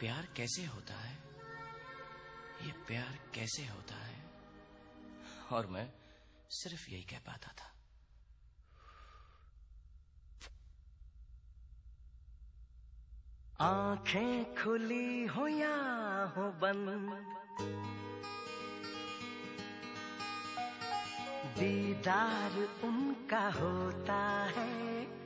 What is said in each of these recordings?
प्यार कैसे होता है? ये प्यार कैसे होता है? और मैं सिर्फ़ यही कह पाता था। आँखें खुली हो या हो बंद, दीदार उनका होता है।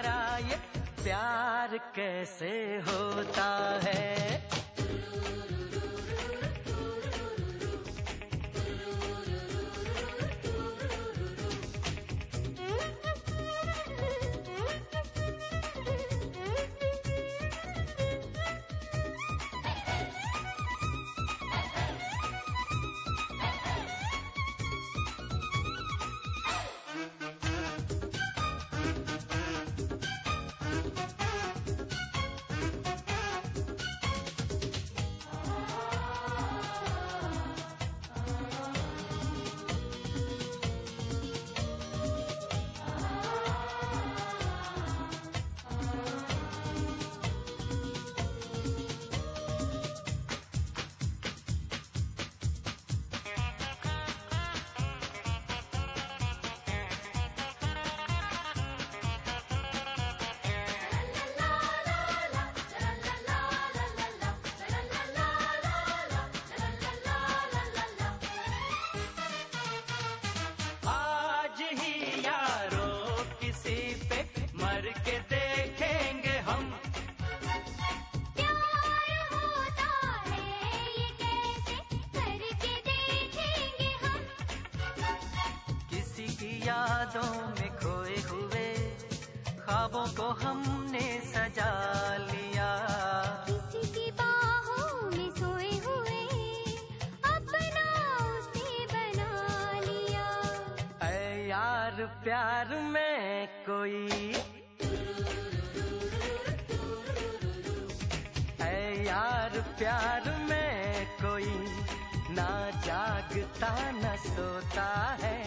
कैसे होता है? यादों में खोए हुए ख्वाबों को हमने सजा लिया। किसी की बाहों में सोए हुए अपना उसे बना लिया। ऐ यार प्यार में कोई ऐ यार प्यार में कोई ना जागता न सोता है।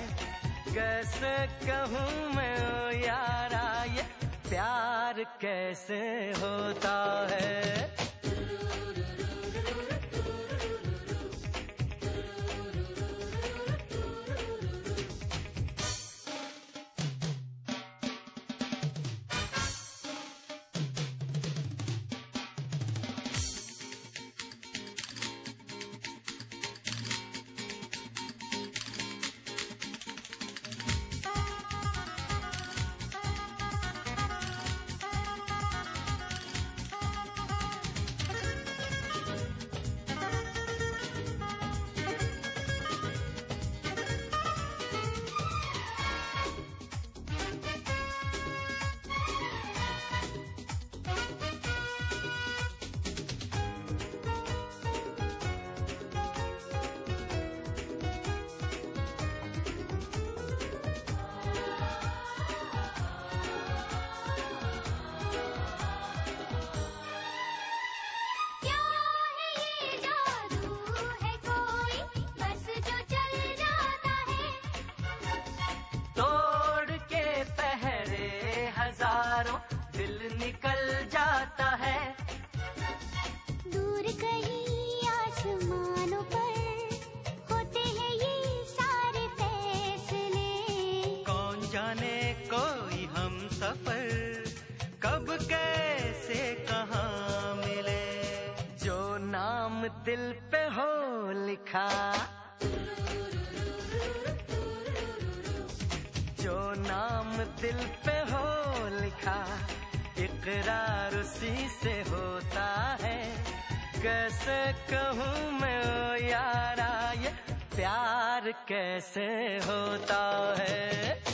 कैसे कहूँ मैं ओ यारा ये प्यार कैसे होता है? कहा मिले? जो नाम दिल पे हो लिखा। जो नाम दिल पे हो लिखा। इकरार उसी से होता है। कैसे कहूँ मैं, ओ यारा, ये प्यार कैसे होता है?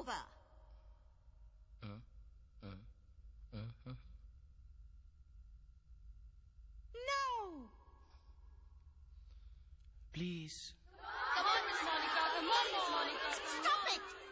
over. Uh, uh, uh, uh. No! Please. Come on, Miss Monica. Come on, Miss Monica. Stop it!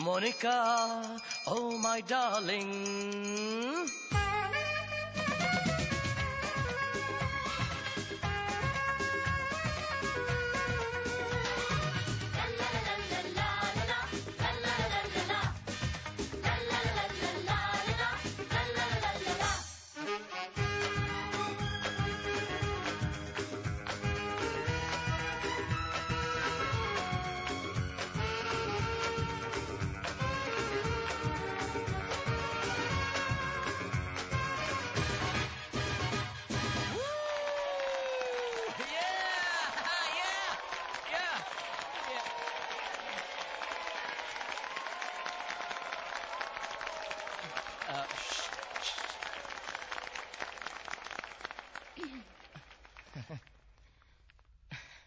Monica, oh my darling.